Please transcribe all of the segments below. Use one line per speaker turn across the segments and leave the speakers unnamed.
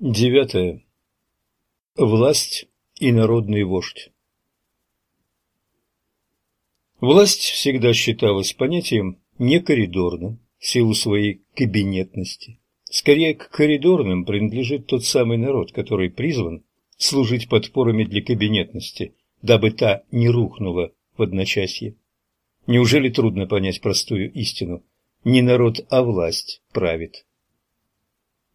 Девятое. Власть и народный вождь. Власть всегда считалась понятием не коридорным в силу своей кабинетности. Скорее, к коридорным принадлежит тот самый народ, который призван служить подпорами для кабинетности, дабы та не рухнула в одночасье. Неужели трудно понять простую истину? Не народ, а власть правит.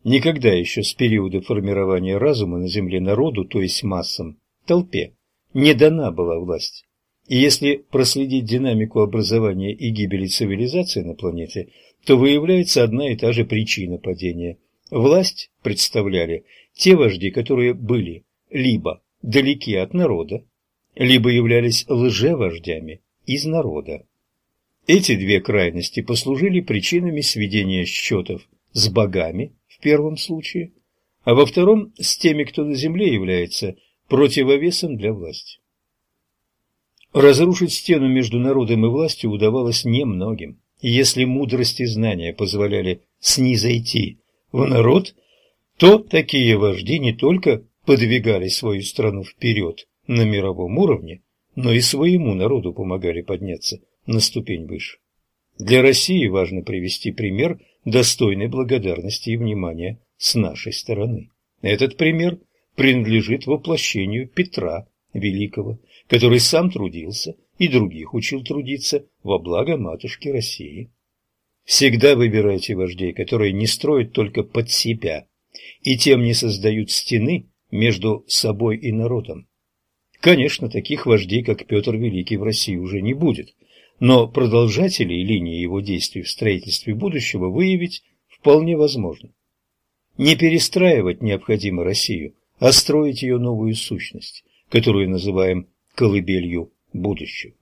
Никогда еще с периода формирования разума на Земле народу, то есть массам, толпе, не дана была власть. И если проследить динамику образования и гибели цивилизации на планете, то выявляется одна и та же причина падения. Власть представляли те вожди, которые были либо далеки от народа, либо являлись лжевождями из народа. Эти две крайности послужили причинами сведения счетов с богами первом случае, а во втором с теми, кто на земле является противовесом для власти. Разрушить стену между народом и властью удавалось немногим, если мудрость и знания позволяли снизойти в народ, то такие вожди не только подвигали свою страну вперед на мировом уровне, но и своему народу помогали подняться на ступень выше. Для России важно привести пример – достойной благодарности и внимания с нашей стороны. Этот пример принадлежит воплощению Петра Великого, который сам трудился и других учил трудиться во благо матушки России. Всегда выбирайте вождей, которые не строят только под себя и тем не создают стены между собой и народом. Конечно, таких вождей, как Петр Великий, в России уже не будет, но продолжателей линии его действий в строительстве будущего выявить вполне возможно. Не перестраивать необходимо Россию, а строить ее новую сущность, которую называем колыбелью будущего.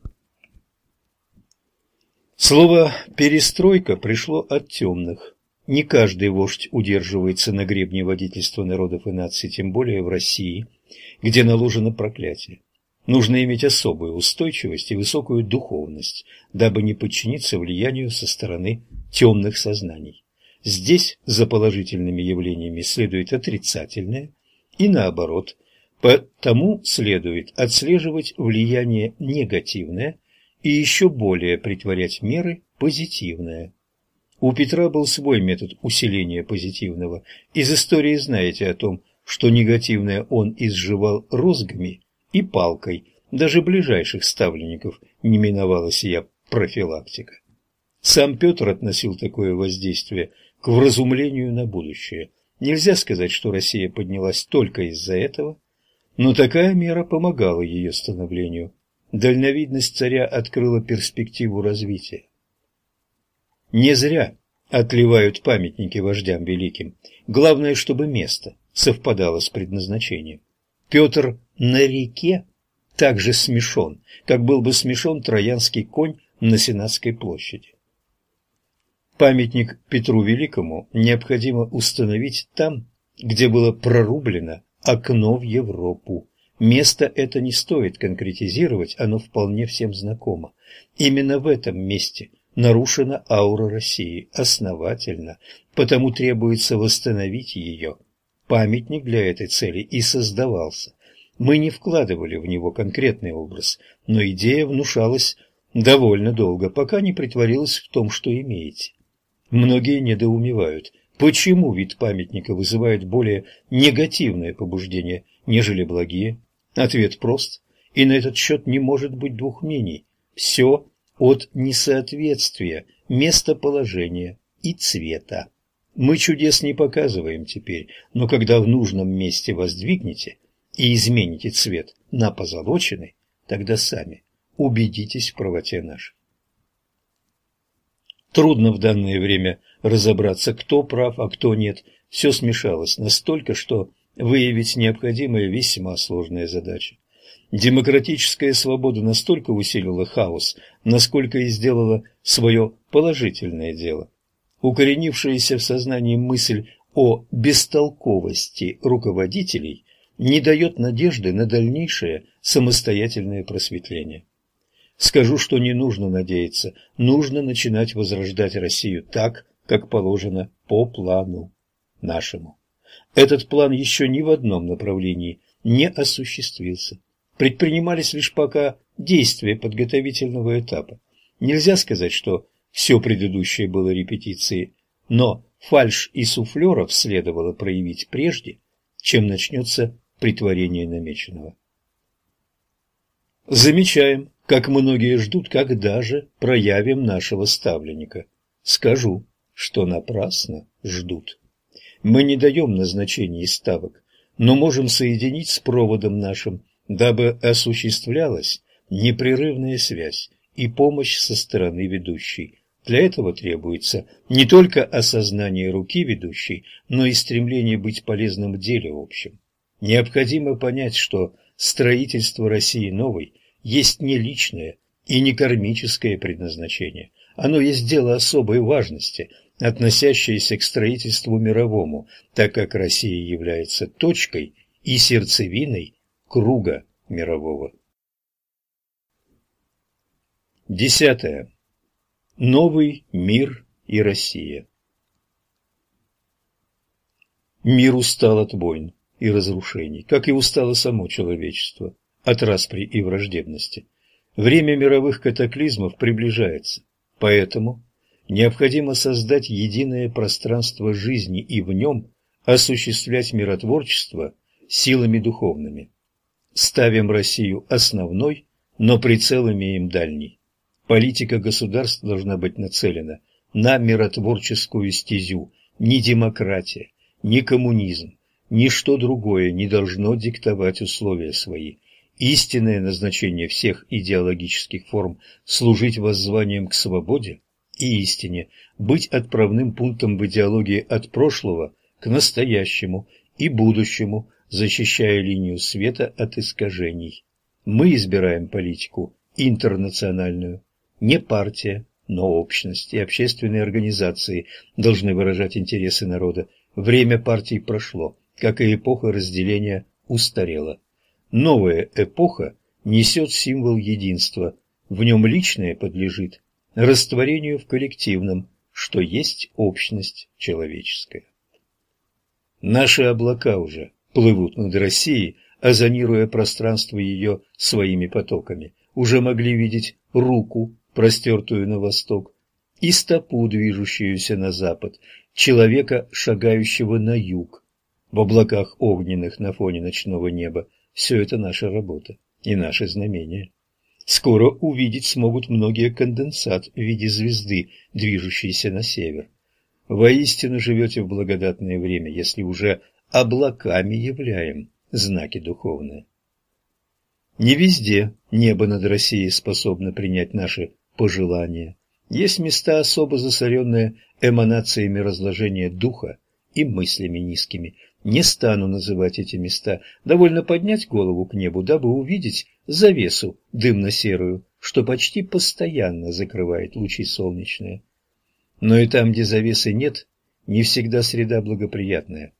Слово «перестройка» пришло от темных. Не каждый вождь удерживается на гребне водительства народов и наций, тем более в России, где наложено проклятие. Нужно иметь особую устойчивость и высокую духовность, дабы не подчиниться влиянию со стороны темных сознаний. Здесь за положительными явлениями следует отрицательное, и наоборот, потому следует отслеживать влияние негативное и еще более притворять меры позитивное. У Петра был свой метод усиления позитивного. Из истории знаете о том, что негативное он изживал розгами и палкой. Даже ближайших ставленников не миновала сия профилактика. Сам Петр относил такое воздействие к вразумлению на будущее. Нельзя сказать, что Россия поднялась только из-за этого, но такая мера помогала ее становлению. Дальновидность царя открыла перспективу развития. Не зря отливают памятники вождям великим. Главное, чтобы место совпадало с предназначением. Петр на реке так же смешон, как был бы смешон троянский конь на Сенатской площади. Памятник Петру Великому необходимо установить там, где было прорублено окно в Европу. Место это не стоит конкретизировать, оно вполне всем знакомо. Именно в этом месте нарушена аура России основательно, потому требуется восстановить ее. Памятник для этой цели и создавался. Мы не вкладывали в него конкретный образ, но идея внушалась довольно долго, пока не притворилась в том, что имеете. Многие недоумевают, почему вид памятника вызывает более негативное побуждение, нежели благие. Ответ прост, и на этот счет не может быть двух мнений. Все от несоответствия, местоположения и цвета. Мы чудес не показываем теперь, но когда в нужном месте воздвигнете – и измените цвет на позолоченный, тогда сами убедитесь в правоте нашей. Трудно в данное время разобраться, кто прав, а кто нет. Все смешалось настолько, что выявить необходимая весьма сложная задача. Демократическая свобода настолько усилила хаос, насколько и сделала свое положительное дело. Укоренившаяся в сознании мысль о бестолковости руководителей не дает надежды на дальнейшее самостоятельное просветление. Скажу, что не нужно надеяться, нужно начинать возрождать Россию так, как положено по плану нашему. Этот план еще ни в одном направлении не осуществился. Предпринимались лишь пока действия подготовительного этапа. Нельзя сказать, что все предыдущее было репетицией, но фальш и суфлеров следовало проявить прежде, чем начнется притворение намеченного. Замечаем, как многие ждут, когда же проявим нашего ставленника. Скажу, что напрасно ждут. Мы не даем назначений ставок, но можем соединить с проводом нашим, дабы осуществлялась непрерывная связь и помощь со стороны ведущей. Для этого требуется не только осознание руки ведущей, но и стремление быть полезным в деле общем. Необходимо понять, что строительство России новой есть не личное и не кармическое предназначение. Оно есть дело особой важности, относящееся к строительству мировому, так как Россия является точкой и сердцевиной круга мирового. Десятое. Новый мир и Россия. Мир устал от войн и разрушений, как и устало само человечество от распри и враждебности. Время мировых катаклизмов приближается, поэтому необходимо создать единое пространство жизни и в нем осуществлять миротворчество силами духовными. Ставим Россию основной, но прицел имеем дальний. Политика государств должна быть нацелена на миротворческую стезю. Ни демократия, ни коммунизм, ни что другое не должно диктовать условия свои. Истинное назначение всех идеологических форм – служить воззванием к свободе и истине, быть отправным пунктом в идеологии от прошлого к настоящему и будущему, защищая линию света от искажений. Мы избираем политику интернациональную, не партия, но общность и общественные организации должны выражать интересы народа. Время партий прошло, как и эпоха разделения устарела. Новая эпоха несет символ единства, в нем личное подлежит растворению в коллективном, что есть общность человеческая. Наши облака уже плывут над Россией, озонируя пространство ее своими потоками. Уже могли видеть руку, простертую на восток, и стопу, движущуюся на запад, человека, шагающего на юг. В облаках огненных на фоне ночного неба все это наша работа и наши знамения. Скоро увидеть смогут многие конденсат в виде звезды, движущейся на север. Воистину живете в благодатное время, если уже облаками являем знаки духовные. Не везде небо над Россией способно принять наши пожелания. Есть места, особо засоренные эманациями разложения духа и мыслями низкими. Не стану называть эти места. Довольно поднять голову к небу, дабы увидеть завесу дымно-серую, что почти постоянно закрывает лучи солнечные. Но и там, где завесы нет, не всегда среда благоприятная.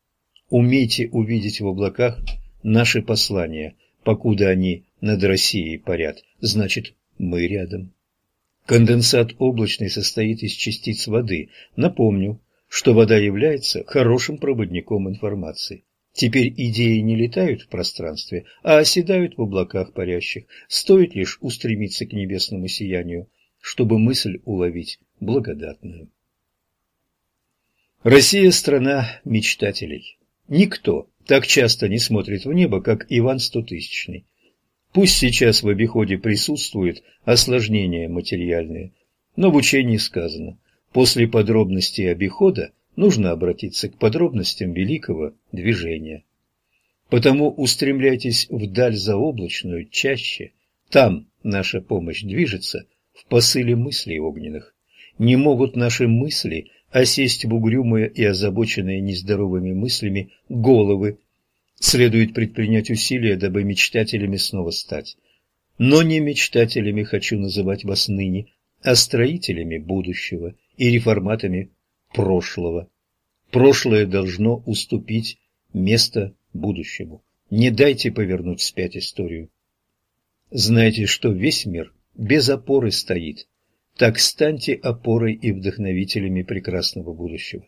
Умейте увидеть в облаках наши послания, покуда они над Россией парят, значит, мы рядом. Конденсат облачный состоит из частиц воды. Напомню, что вода является хорошим проводником информации. Теперь идеи не летают в пространстве, а оседают в облаках парящих. Стоит лишь устремиться к небесному сиянию, чтобы мысль уловить благодатную. Россия – страна мечтателей. Никто так часто не смотрит в небо, как Иван Стотысячный. Пусть сейчас в обиходе присутствуют осложнения материальные, но в учении сказано, после подробностей обихода нужно обратиться к подробностям великого движения. Потому устремляйтесь вдаль заоблачную чаще, там наша помощь движется в посыле мыслей огненных. Не могут наши мысли осесть в угрюмые и озабоченные нездоровыми мыслями головы Следует предпринять усилия, дабы мечтателями снова стать. Но не мечтателями хочу называть вас ныне, а строителями будущего и реформатами прошлого. Прошлое должно уступить место будущему. Не дайте повернуть вспять историю. Знайте, что весь мир без опоры стоит. Так станьте опорой и вдохновителями прекрасного будущего.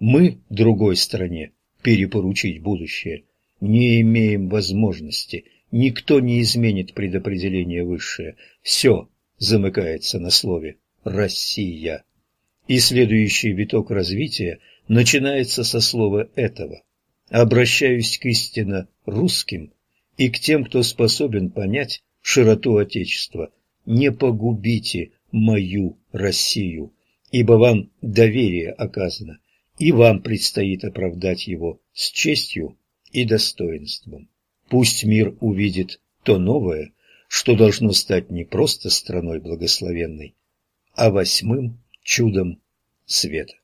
Мы другой стране перепоручить будущее. Не имеем возможности. Никто не изменит предопределение высшее. Все замыкается на слове «Россия». И следующий виток развития начинается со слова этого. Обращаюсь к истинно русским и к тем, кто способен понять широту Отечества. Не погубите мою Россию, ибо вам доверие оказано, и вам предстоит оправдать его с честью и достоинством. Пусть мир увидит то новое, что должно стать не просто страной благословенной, а восьмым чудом света.